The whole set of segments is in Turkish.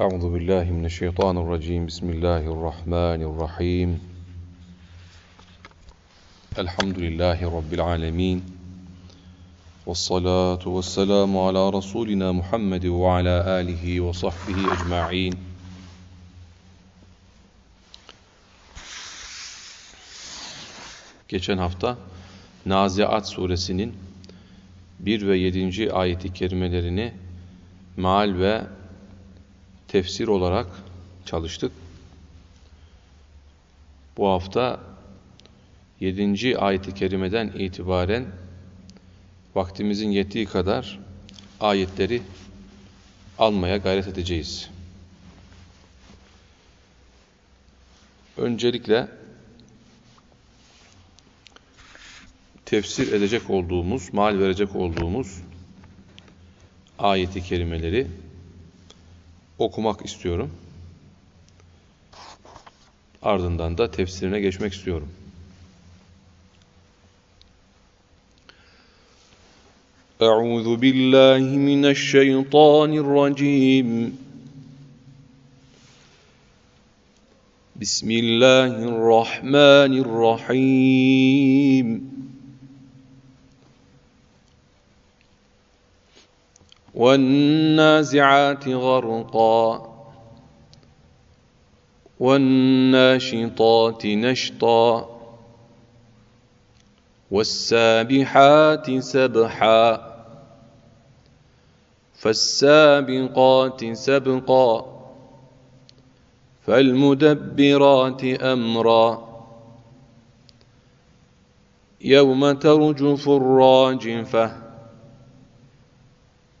أعوذ بالله من الشيطان الرجيم بسم الله الرحمن الرحيم الحمد لله رب العالمين والصلاة والسلام على رسولنا محمد وعلى آله وصحبه أجمعين Geçen hafta Naziat suresinin 1 ve 7. ayeti kerimelerini maal ve tefsir olarak çalıştık. Bu hafta 7. ayet-i kerimeden itibaren vaktimizin yettiği kadar ayetleri almaya gayret edeceğiz. Öncelikle tefsir edecek olduğumuz, mal verecek olduğumuz ayeti kerimeleri okumak istiyorum. Ardından da tefsirine geçmek istiyorum. أعوذ بالله من الشيطان الرجيم بسم الله الرحمن الرحيم والنازعات غرقا والناشطات نشطا والسابحات سبحا فالسابقات سبقا فالمدبرات أمرا يوم ترجف الراجفة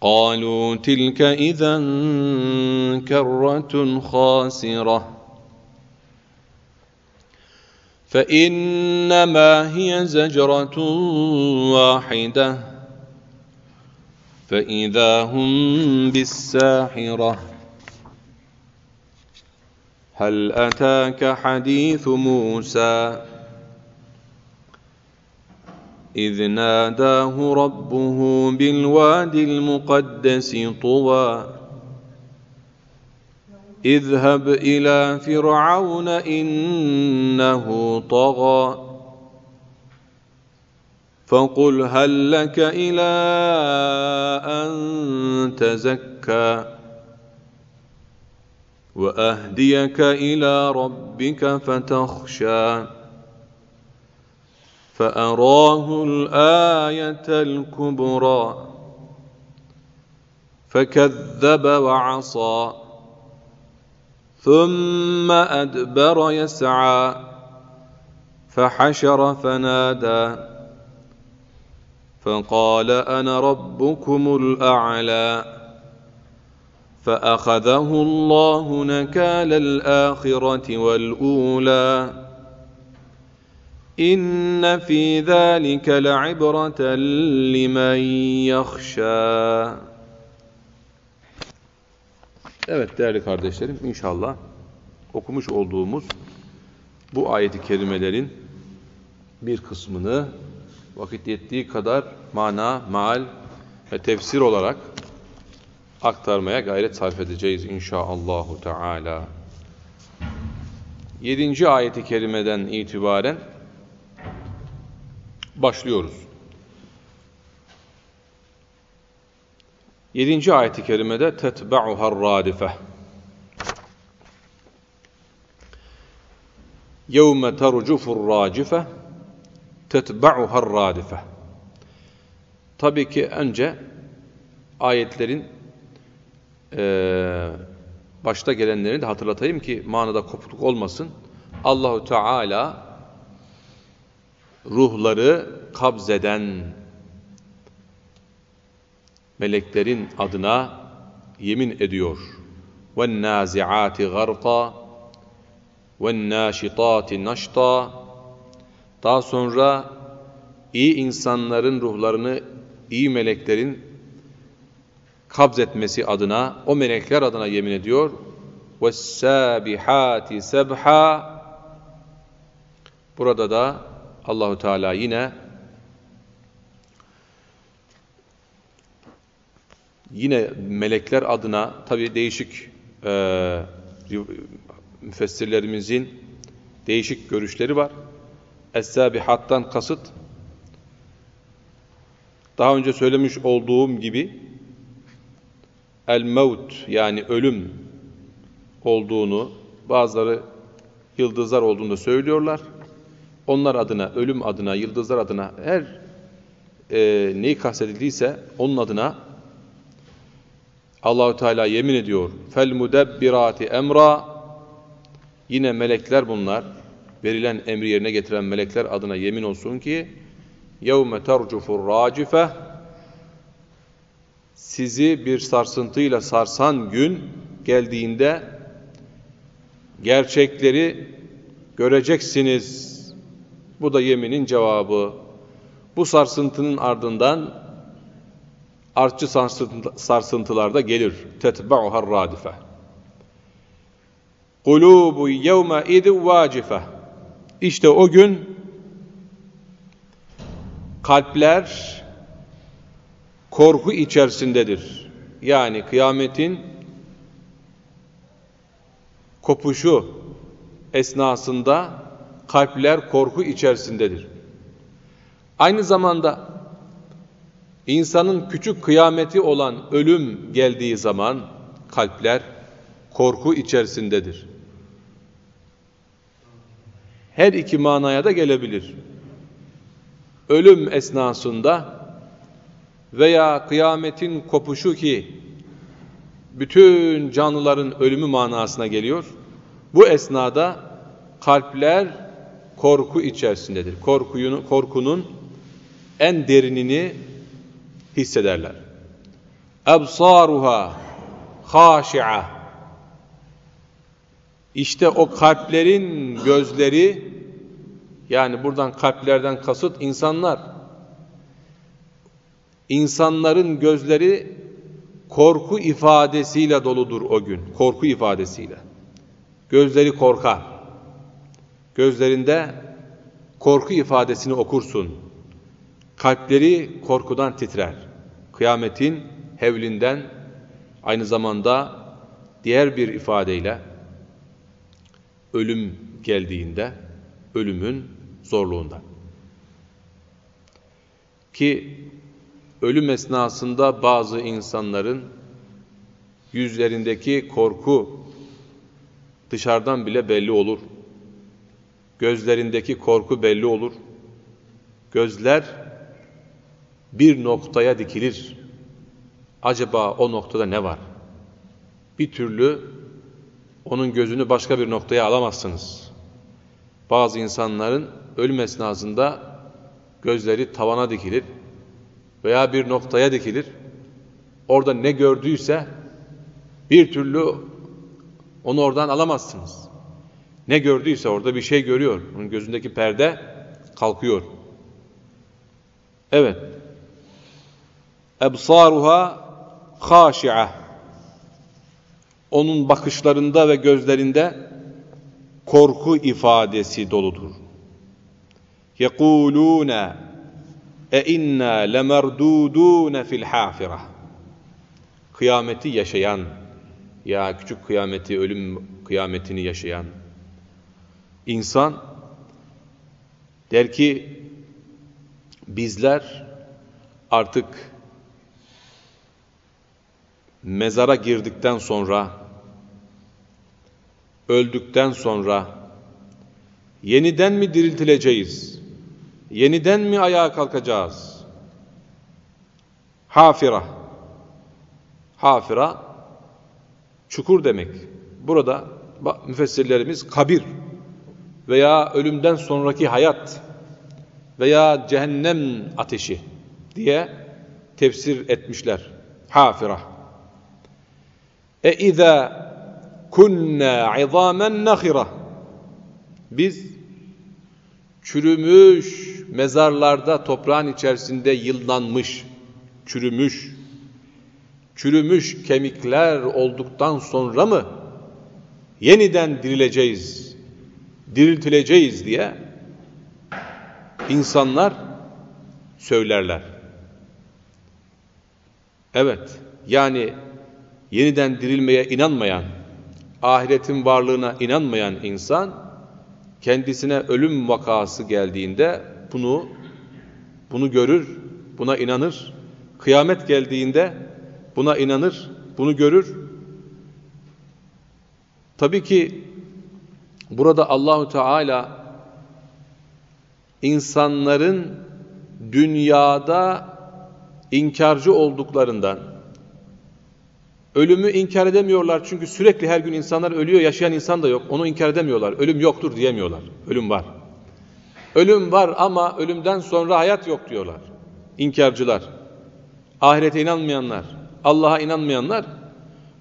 قالوا تلك إذا كرة خاسرة. فإنما هي زجرة واحدة. فإذا هم بالساحرة. هل أتاك حديث موسى؟ إذ ناداه ربه بالواد المقدس طوى. اذهب إلى فرعون إنه طغى. فقل هل لك إلى أن تزكى؟ وأهديك إلى ربك فتخشى. فأراه الآية الكبرى فكذب وعصى ثم أدبر يسعى فحشر فنادى فقال أنا ربكم الأعلى فأخذه الله نكال الآخرة والأولى İnne fî zâlike le'ibreten limen yahşâ. Evet değerli kardeşlerim inşallah okumuş olduğumuz bu ayeti kerimelerin bir kısmını vakit yettiği kadar mana, mal ve tefsir olarak aktarmaya gayret sarf edeceğiz inşaallahu teala. 7. ayeti kerimeden itibaren başlıyoruz. Yedinci ayeti kerimede tetba'uhar radife. Yevme tercufur racife tetba'uhar radife. Tabii ki önce ayetlerin e, başta gelenlerini de hatırlatayım ki manada kopukluk olmasın. Allahu Teala ruhları kabzeden meleklerin adına yemin ediyor. وَالنَّازِعَاتِ غَرْقًا وَالنَّاشِطَاتِ نَشْطًا Daha sonra iyi insanların ruhlarını iyi meleklerin kabz etmesi adına, o melekler adına yemin ediyor. وَالسَّابِحَاتِ سَبْحًا Burada da Allahu Teala yine yine melekler adına tabi değişik e, müfessirlerimizin değişik görüşleri var. Es-Sabihat'tan kasıt daha önce söylemiş olduğum gibi el-mevt yani ölüm olduğunu bazıları yıldızlar olduğunu söylüyorlar. Onlar adına, ölüm adına, yıldızlar adına her e, neyi kastedildiyse onun adına Allahu Teala yemin ediyor. Fel mudebbirati emra yine melekler bunlar. Verilen emri yerine getiren melekler adına yemin olsun ki yevme tercufur racife sizi bir sarsıntıyla sarsan gün geldiğinde gerçekleri göreceksiniz. Bu da yeminin cevabı. Bu sarsıntının ardından artçı sarsıntılar da gelir. Tetba'uhar radife. Kulubu yevme idin vacife. İşte o gün kalpler korku içerisindedir. Yani kıyametin kopuşu esnasında kalpler korku içerisindedir. Aynı zamanda insanın küçük kıyameti olan ölüm geldiği zaman kalpler korku içerisindedir. Her iki manaya da gelebilir. Ölüm esnasında veya kıyametin kopuşu ki bütün canlıların ölümü manasına geliyor. Bu esnada kalpler korku içerisindedir. Korkuyun, korkunun en derinini hissederler. Ebsaruha haşi'a İşte o kalplerin gözleri yani buradan kalplerden kasıt insanlar İnsanların gözleri korku ifadesiyle doludur o gün. Korku ifadesiyle. Gözleri korkar. Gözlerinde korku ifadesini okursun. Kalpleri korkudan titrer. Kıyametin hevlinden aynı zamanda diğer bir ifadeyle ölüm geldiğinde ölümün zorluğundan. Ki ölüm esnasında bazı insanların yüzlerindeki korku dışarıdan bile belli olur. Gözlerindeki korku belli olur. Gözler bir noktaya dikilir. Acaba o noktada ne var? Bir türlü onun gözünü başka bir noktaya alamazsınız. Bazı insanların ölüm esnasında gözleri tavana dikilir veya bir noktaya dikilir. Orada ne gördüyse bir türlü onu oradan alamazsınız. Ne gördüyse orada bir şey görüyor. Onun gözündeki perde kalkıyor. Evet. Ebsaruha haşi'a. Onun bakışlarında ve gözlerinde korku ifadesi doludur. Yekulune e inna lemerdudun fil hafira. Kıyameti yaşayan ya küçük kıyameti, ölüm kıyametini yaşayan insan der ki bizler artık mezara girdikten sonra öldükten sonra yeniden mi diriltileceğiz? Yeniden mi ayağa kalkacağız? Hafira. Hafira çukur demek. Burada müfessirlerimiz kabir veya ölümden sonraki hayat veya cehennem ateşi diye tefsir etmişler. Hafira. E izâ kunna izamen nakhira. Biz çürümüş mezarlarda toprağın içerisinde yıllanmış, çürümüş, çürümüş kemikler olduktan sonra mı yeniden dirileceğiz, diriltileceğiz diye insanlar söylerler. Evet, yani yeniden dirilmeye inanmayan, ahiretin varlığına inanmayan insan kendisine ölüm vakası geldiğinde bunu bunu görür, buna inanır. Kıyamet geldiğinde buna inanır, bunu görür. Tabii ki burada Allahu Teala insanların dünyada inkarcı olduklarından ölümü inkar edemiyorlar çünkü sürekli her gün insanlar ölüyor yaşayan insan da yok onu inkar edemiyorlar ölüm yoktur diyemiyorlar ölüm var. Ölüm var ama ölümden sonra hayat yok diyorlar inkarcılar. Ahirete inanmayanlar Allah'a inanmayanlar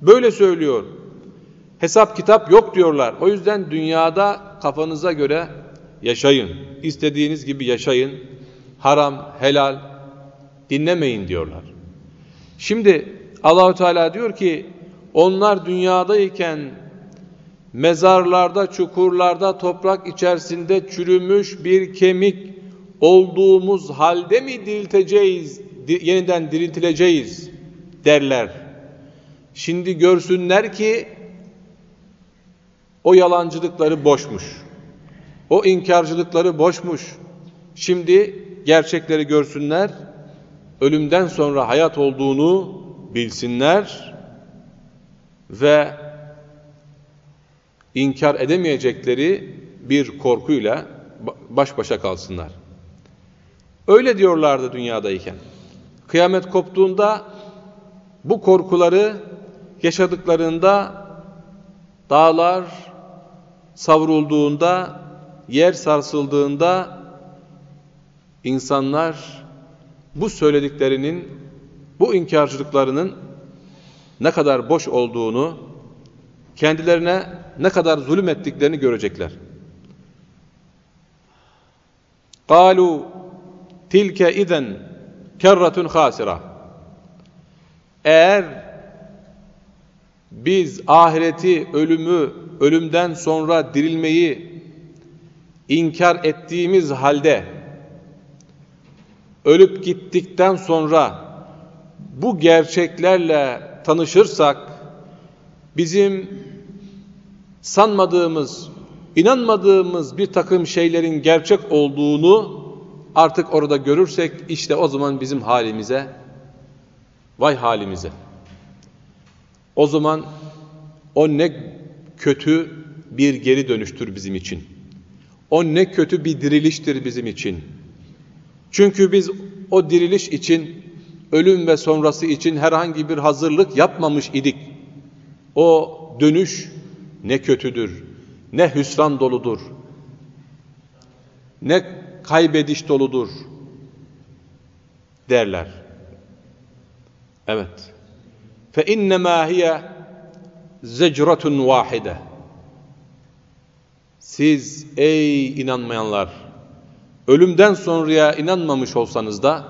böyle söylüyor hesap kitap yok diyorlar o yüzden dünyada kafanıza göre yaşayın istediğiniz gibi yaşayın haram helal dinlemeyin diyorlar. Şimdi Allahu Teala diyor ki onlar dünyadayken mezarlarda, çukurlarda, toprak içerisinde çürümüş bir kemik olduğumuz halde mi dirilteceğiz, yeniden diriltileceğiz derler. Şimdi görsünler ki o yalancılıkları boşmuş. O inkarcılıkları boşmuş. Şimdi gerçekleri görsünler ölümden sonra hayat olduğunu bilsinler ve inkar edemeyecekleri bir korkuyla baş başa kalsınlar. Öyle diyorlardı dünyadayken. Kıyamet koptuğunda bu korkuları yaşadıklarında dağlar savrulduğunda, yer sarsıldığında insanlar bu söylediklerinin, bu inkarcılıklarının ne kadar boş olduğunu, kendilerine ne kadar zulüm ettiklerini görecekler. قَالُوا tilke izen kerratun hasira. Eğer biz ahireti, ölümü, ölümden sonra dirilmeyi inkar ettiğimiz halde ölüp gittikten sonra bu gerçeklerle tanışırsak bizim sanmadığımız, inanmadığımız bir takım şeylerin gerçek olduğunu artık orada görürsek işte o zaman bizim halimize vay halimize. O zaman o ne kötü bir geri dönüştür bizim için. O ne kötü bir diriliştir bizim için. Çünkü biz o diriliş için, ölüm ve sonrası için herhangi bir hazırlık yapmamış idik. O dönüş ne kötüdür, ne hüsran doludur, ne kaybediş doludur derler. Evet. İnnema hiye zecratun vahide. Siz ey inanmayanlar ölümden sonraya inanmamış olsanız da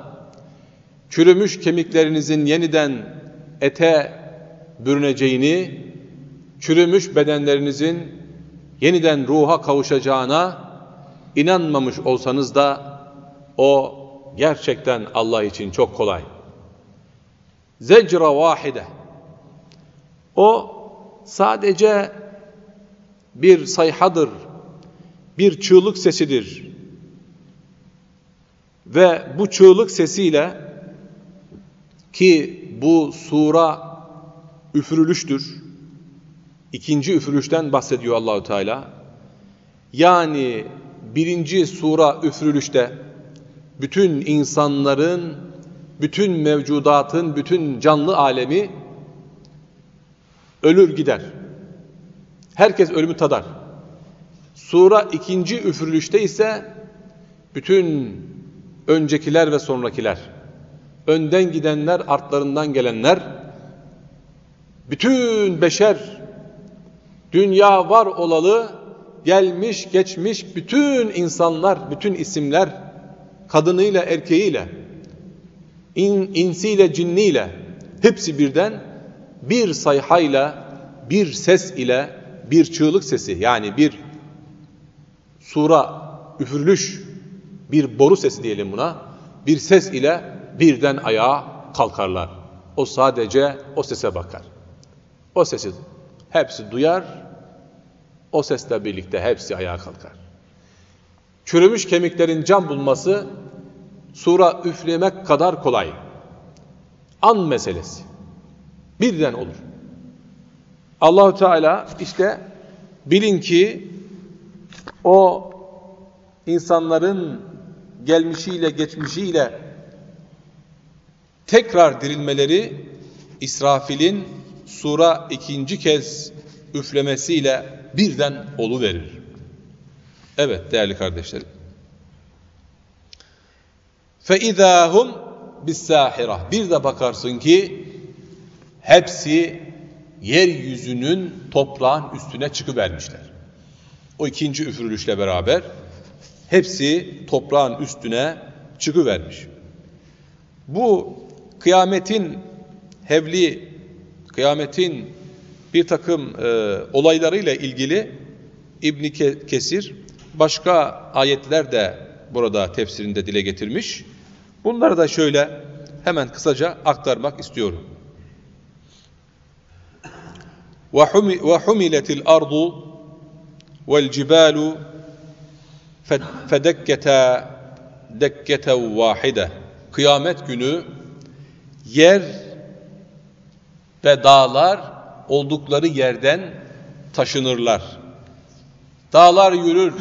çürümüş kemiklerinizin yeniden ete bürüneceğini, çürümüş bedenlerinizin yeniden ruha kavuşacağına inanmamış olsanız da o gerçekten Allah için çok kolay. Zecra vahide. O sadece bir sayhadır, bir çığlık sesidir. Ve bu çığlık sesiyle ki bu sura üfürülüştür. İkinci üfürülüşten bahsediyor Allahu Teala. Yani birinci sura üfürülüşte bütün insanların, bütün mevcudatın, bütün canlı alemi ölür gider. Herkes ölümü tadar. Sura ikinci üfürülüşte ise bütün öncekiler ve sonrakiler, önden gidenler, artlarından gelenler, bütün beşer Dünya var olalı gelmiş geçmiş bütün insanlar, bütün isimler kadınıyla erkeğiyle, in, insiyle cinniyle hepsi birden bir sayhayla, bir ses ile, bir çığlık sesi yani bir sura, üfürülüş, bir boru sesi diyelim buna, bir ses ile birden ayağa kalkarlar. O sadece o sese bakar. O sesi hepsi duyar, o sesle birlikte hepsi ayağa kalkar. Çürümüş kemiklerin can bulması sura üflemek kadar kolay. An meselesi. Birden olur. Allahu Teala işte bilin ki o insanların gelmişiyle geçmişiyle tekrar dirilmeleri İsrafil'in sura ikinci kez üflemesiyle birden olu verir. Evet değerli kardeşlerim. Fe izahum bis sahira. Bir de bakarsın ki hepsi yeryüzünün toprağın üstüne çıkıvermişler. O ikinci üfürülüşle beraber hepsi toprağın üstüne çıkıvermiş. Bu kıyametin hevli, kıyametin bir takım e, olaylarıyla ilgili İbn Kesir başka ayetler de burada tefsirinde dile getirmiş. Bunları da şöyle hemen kısaca aktarmak istiyorum. وَحُمِلَتِ الْأَرْضُ وَالْجِبَالُ فَدَكَّتَا دَكَّةً وَاحِدَةً Kıyamet günü yer ve dağlar oldukları yerden taşınırlar. Dağlar yürür,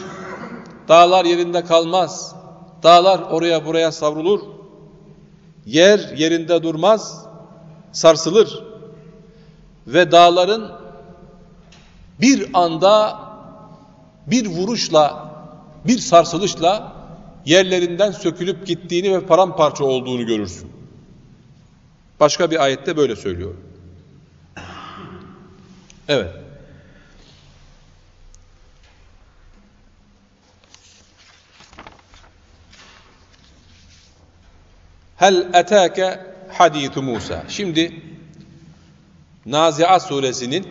dağlar yerinde kalmaz, dağlar oraya buraya savrulur, yer yerinde durmaz, sarsılır ve dağların bir anda bir vuruşla, bir sarsılışla yerlerinden sökülüp gittiğini ve paramparça olduğunu görürsün. Başka bir ayette böyle söylüyor. Evet. Hel etâke hadîthu Musa. Şimdi Nazi'a suresinin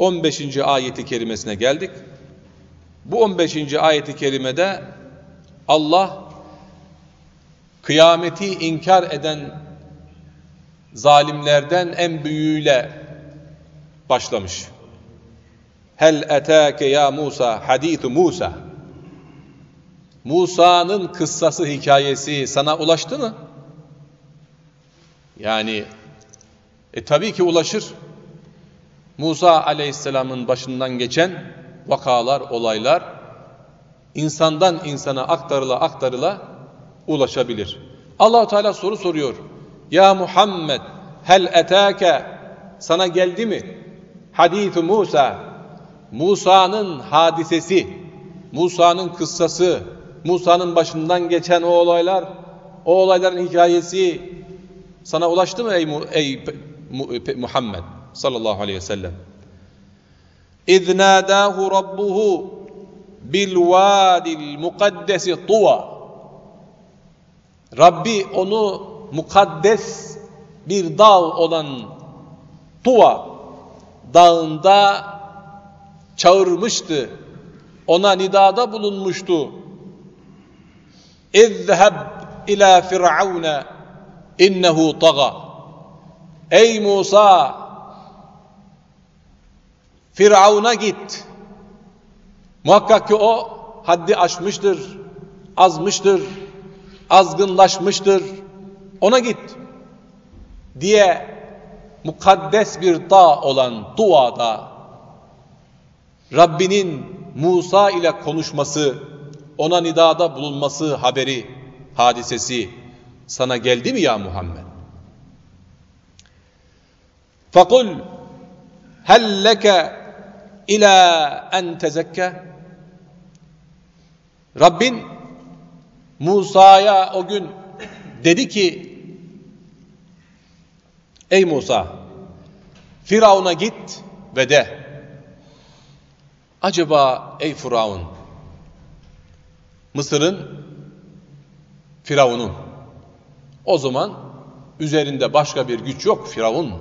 15. ayeti kerimesine geldik. Bu 15. ayeti kerimede Allah kıyameti inkar eden zalimlerden en büyüğüyle başlamış. Hel etâke ya Musa hadîthu Musa. Musa'nın kıssası hikayesi sana ulaştı mı? Yani e tabii ki ulaşır. Musa aleyhisselamın başından geçen vakalar, olaylar insandan insana aktarıla aktarıla ulaşabilir. Allahu Teala soru soruyor. Ya Muhammed hel etake sana geldi mi? Hadithu Musa Musa'nın hadisesi, Musa'nın kıssası, Musa'nın başından geçen o olaylar, o olayların hikayesi sana ulaştı mı ey, ey Muhammed sallallahu aleyhi ve sellem? اِذْ نَادَاهُ رَبُّهُ بِالْوَادِ الْمُقَدَّسِ طُوَى Rabbi onu mukaddes bir dağ olan Tuva dağında çağırmıştı. Ona nidada bulunmuştu. اِذْهَبْ ila firavuna innehu taga. Ey Musa Firavun'a git. Muhakkak ki o haddi aşmıştır, azmıştır, azgınlaşmıştır. Ona git diye mukaddes bir dağ olan Tuğa'da Rabbinin Musa ile konuşması, ona nidada bulunması haberi, hadisesi sana geldi mi ya Muhammed? Fakul hel leke ila en tezekke Rabbin Musa'ya o gün dedi ki Ey Musa Firavun'a git ve de Acaba ey Firavun, Mısır'ın Firavun'un, o zaman üzerinde başka bir güç yok Firavun.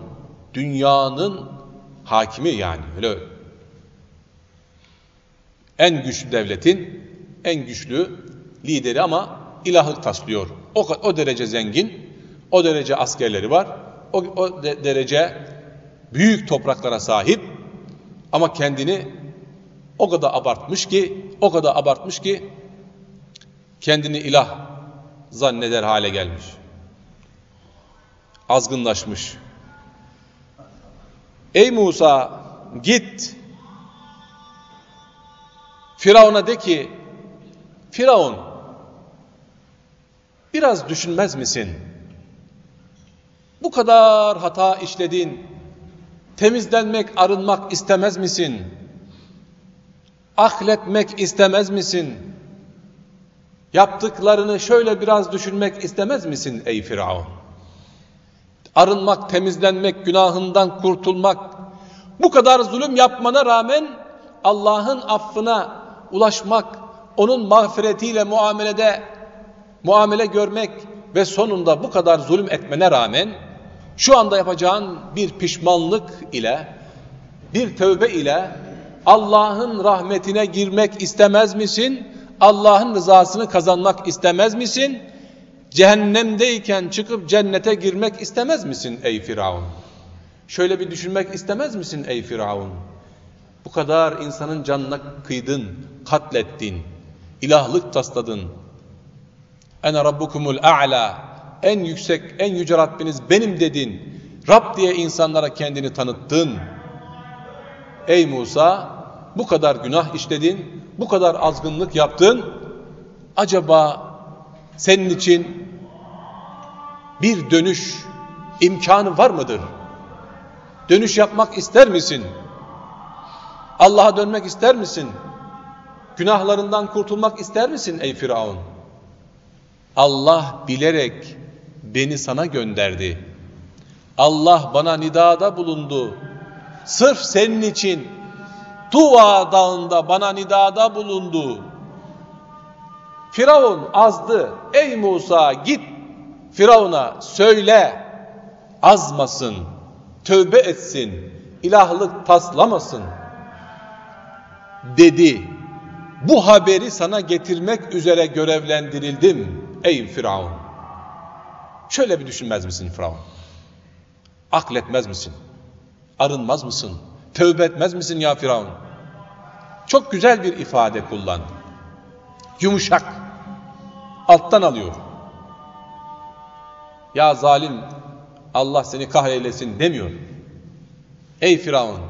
Dünyanın hakimi yani öyle. En güçlü devletin en güçlü lideri ama ilahlık taslıyor. O, o derece zengin, o derece askerleri var, o, o de, derece büyük topraklara sahip ama kendini o kadar abartmış ki, o kadar abartmış ki kendini ilah zanneder hale gelmiş. Azgınlaşmış. Ey Musa git Firavun'a de ki Firavun biraz düşünmez misin? Bu kadar hata işledin. Temizlenmek, arınmak istemez misin? Ahletmek istemez misin? Yaptıklarını şöyle biraz düşünmek istemez misin ey Firavun? Arınmak, temizlenmek, günahından kurtulmak, bu kadar zulüm yapmana rağmen Allah'ın affına ulaşmak, onun mağfiretiyle muamelede muamele görmek ve sonunda bu kadar zulüm etmene rağmen şu anda yapacağın bir pişmanlık ile, bir tövbe ile Allah'ın rahmetine girmek istemez misin? Allah'ın rızasını kazanmak istemez misin? Cehennemdeyken çıkıp cennete girmek istemez misin ey Firavun? Şöyle bir düşünmek istemez misin ey Firavun? Bu kadar insanın canına kıydın, katlettin, ilahlık tasladın. Ene rabbukumul a'la en yüksek, en yüce Rabbiniz benim dedin. Rab diye insanlara kendini tanıttın. Ey Musa bu kadar günah işledin, bu kadar azgınlık yaptın. Acaba senin için bir dönüş imkanı var mıdır? Dönüş yapmak ister misin? Allah'a dönmek ister misin? Günahlarından kurtulmak ister misin ey Firavun? Allah bilerek beni sana gönderdi. Allah bana nidada bulundu. Sırf senin için Tuva dağında bana nidada bulundu. Firavun azdı. Ey Musa git Firavun'a söyle azmasın, tövbe etsin, ilahlık taslamasın dedi. Bu haberi sana getirmek üzere görevlendirildim ey Firavun. Şöyle bir düşünmez misin Firavun? Akletmez misin? Arınmaz mısın? Tövbe etmez misin ya Firavun? Çok güzel bir ifade kullandı. Yumuşak. Alttan alıyor. Ya zalim Allah seni kahreylesin demiyor. Ey Firavun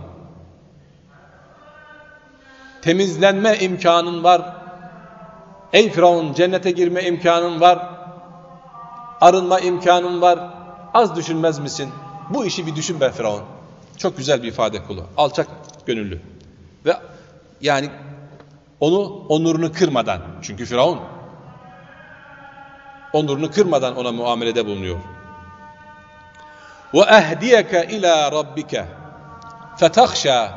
temizlenme imkanın var. Ey Firavun cennete girme imkanın var arınma imkanın var. Az düşünmez misin? Bu işi bir düşün be Firavun. Çok güzel bir ifade kulu. Alçak gönüllü. Ve yani onu onurunu kırmadan. Çünkü Firavun onurunu kırmadan ona muamelede bulunuyor. Ve ehdiyeke ila rabbike fetahşa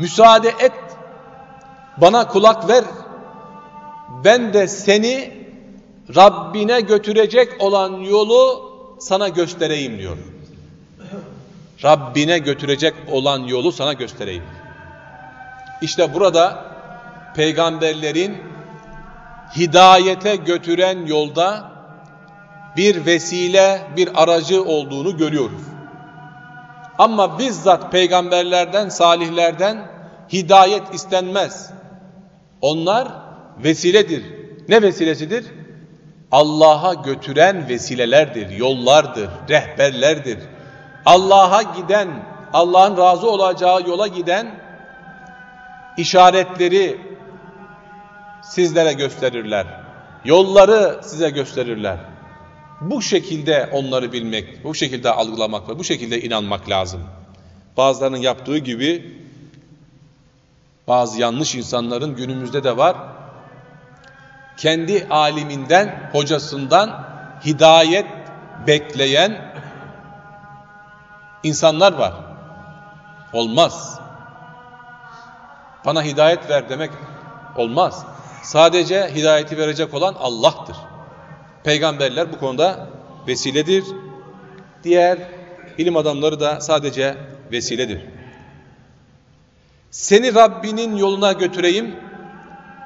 Müsaade et bana kulak ver ben de seni Rabbine götürecek olan yolu sana göstereyim diyor. Rabbine götürecek olan yolu sana göstereyim. İşte burada peygamberlerin hidayete götüren yolda bir vesile, bir aracı olduğunu görüyoruz. Ama bizzat peygamberlerden, salihlerden hidayet istenmez. Onlar vesiledir. Ne vesilesidir? Allah'a götüren vesilelerdir, yollardır, rehberlerdir. Allah'a giden, Allah'ın razı olacağı yola giden işaretleri sizlere gösterirler. Yolları size gösterirler. Bu şekilde onları bilmek, bu şekilde algılamak ve bu şekilde inanmak lazım. Bazılarının yaptığı gibi bazı yanlış insanların günümüzde de var kendi aliminden, hocasından hidayet bekleyen insanlar var. Olmaz. Bana hidayet ver demek olmaz. Sadece hidayeti verecek olan Allah'tır. Peygamberler bu konuda vesiledir. Diğer ilim adamları da sadece vesiledir. Seni Rabbinin yoluna götüreyim,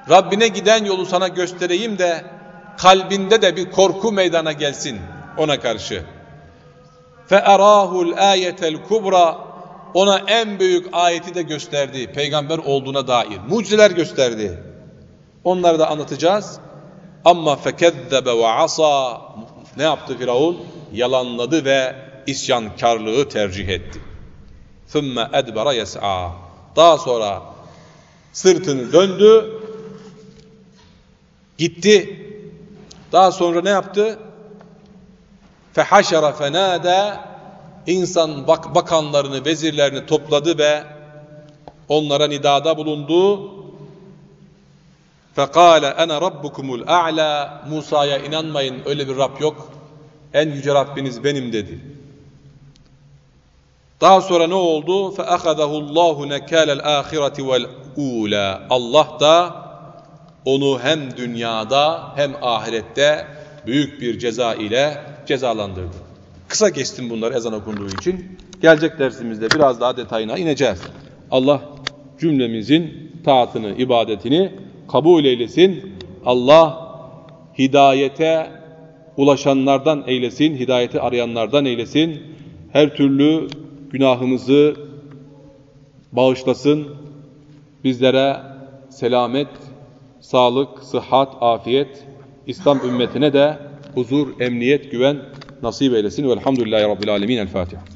Rabbine giden yolu sana göstereyim de kalbinde de bir korku meydana gelsin ona karşı. فَاَرَاهُ الْآيَةَ الْكُبْرَى Ona en büyük ayeti de gösterdi. Peygamber olduğuna dair. Mucizeler gösterdi. Onları da anlatacağız. Ama fekezzebe ve asa ne yaptı Firavun? Yalanladı ve isyankarlığı tercih etti. Thumma edbara yes'a. Daha sonra sırtını döndü, gitti. Daha sonra ne yaptı? Fehaşara fenade insan bak bakanlarını, vezirlerini topladı ve onlara nidada bulundu. Fekale ene rabbukumul a'la Musa'ya inanmayın öyle bir Rab yok. En yüce Rabbiniz benim dedi. Daha sonra ne oldu? Feahadahullahu nekalel ahireti vel ula. Allah da onu hem dünyada hem ahirette büyük bir ceza ile cezalandırdı. Kısa geçtim bunları ezan okunduğu için. Gelecek dersimizde biraz daha detayına ineceğiz. Allah cümlemizin taatını, ibadetini kabul eylesin. Allah hidayete ulaşanlardan eylesin, hidayeti arayanlardan eylesin. Her türlü günahımızı bağışlasın. Bizlere selamet, sağlık, sıhhat, afiyet, İslam ümmetine de huzur, emniyet, güven nasip eylesin. Velhamdülillahi Rabbil Alemin. El Fatiha.